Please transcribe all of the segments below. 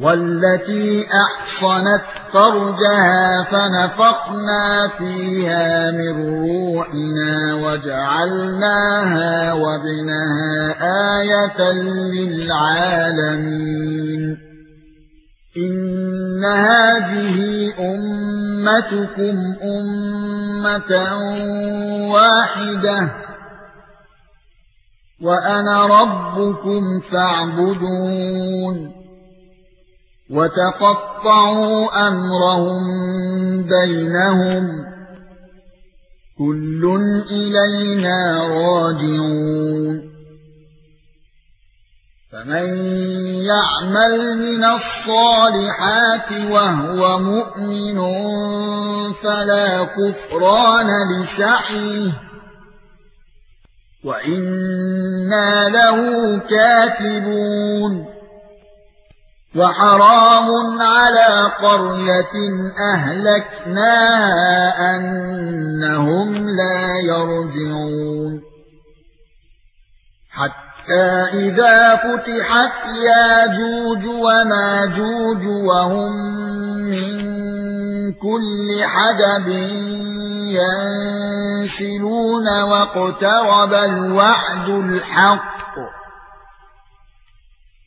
والتي أحصنت فرجها فنفخنا فيها من روحنا وجعلناها وابنها آية للعالمين. إن هذه أمتكم أمة واحدة وأنا ربكم فاعبدون. وتقطعوا أمرهم بينهم. كل إلينا راجعون. فمن يعمل من الصالحات وهو مؤمن فلا كفران لسعيه. وإنا له كاتبون. وحرام على قرية أهلكناها أنهم لا يرجعون. حتى إذا فتحت ياجوج وماجوج وهم من كل حدب ينسلون واقترب الوعد الحق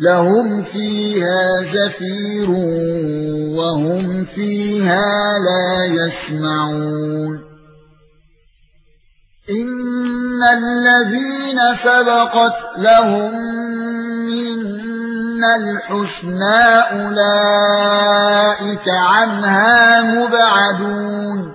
لهم فيها زفير وهم فيها لا يسمعون. إن الذين سبقت لهم من الحسنى أولئك عنها مبعدون.